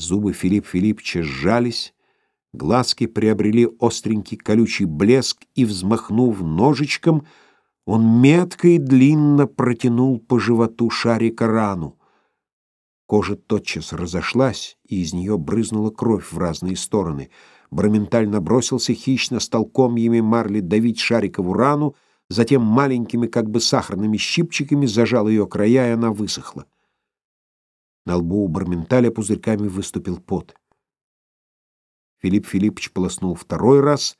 Зубы Филипп Филипповича сжались, глазки приобрели остренький колючий блеск, и, взмахнув ножичком, он метко и длинно протянул по животу шарика рану. Кожа тотчас разошлась, и из нее брызнула кровь в разные стороны. Браменталь набросился хищно, стал комьями марли давить шарикову рану, затем маленькими, как бы сахарными щипчиками зажал ее края, и она высохла. На лбу у Барменталя пузырьками выступил пот. Филипп Филиппович полоснул второй раз,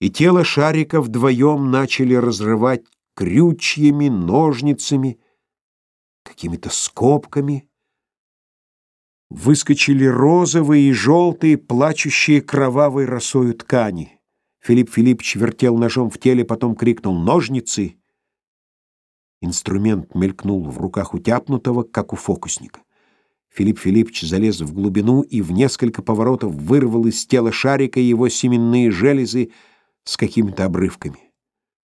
и тело шарика вдвоем начали разрывать крючьями, ножницами, какими-то скобками. Выскочили розовые и желтые, плачущие кровавой росою ткани. Филипп Филиппович вертел ножом в теле, потом крикнул «Ножницы!» Инструмент мелькнул в руках утяпнутого, как у фокусника. Филипп Филиппович залез в глубину и в несколько поворотов вырвал из тела шарика его семенные железы с какими-то обрывками.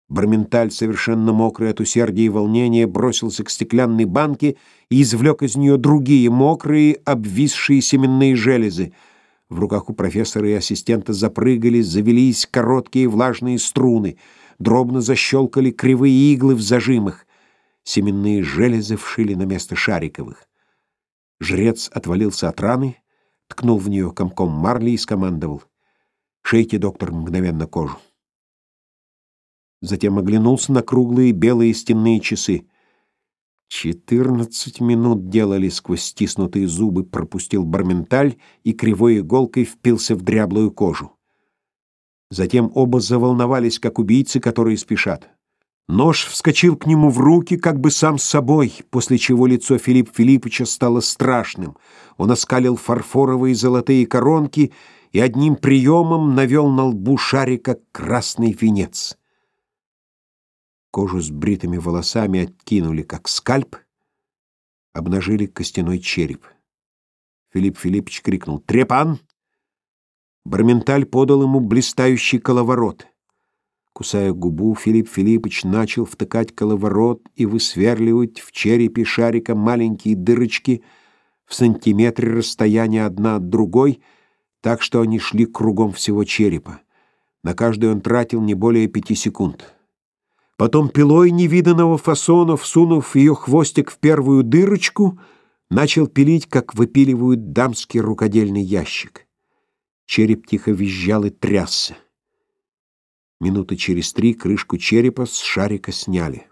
Барменталь, совершенно мокрый от усердия и волнения, бросился к стеклянной банке и извлек из нее другие мокрые, обвисшие семенные железы. В руках у профессора и ассистента запрыгали, завелись короткие влажные струны, дробно защелкали кривые иглы в зажимах. Семенные железы вшили на место шариковых. Жрец отвалился от раны, ткнул в нее комком марли и скомандовал. «Шейте, доктор, мгновенно кожу». Затем оглянулся на круглые белые стенные часы. Четырнадцать минут делали сквозь стиснутые зубы, пропустил барменталь и кривой иголкой впился в дряблую кожу. Затем оба заволновались, как убийцы, которые спешат. Нож вскочил к нему в руки, как бы сам собой, после чего лицо Филипп Филипповича стало страшным. Он оскалил фарфоровые золотые коронки и одним приемом навел на лбу шарика красный венец. Кожу с бритыми волосами откинули, как скальп, обнажили костяной череп. Филипп Филиппович крикнул «Трепан!». Барменталь подал ему блистающий коловорот — Кусая губу, Филипп Филиппович начал втыкать коловорот и высверливать в черепе шарика маленькие дырочки в сантиметре расстояния одна от другой, так что они шли кругом всего черепа. На каждую он тратил не более пяти секунд. Потом пилой невиданного фасона, всунув ее хвостик в первую дырочку, начал пилить, как выпиливают дамский рукодельный ящик. Череп тихо визжал и трясся. Минуты через три крышку черепа с шарика сняли.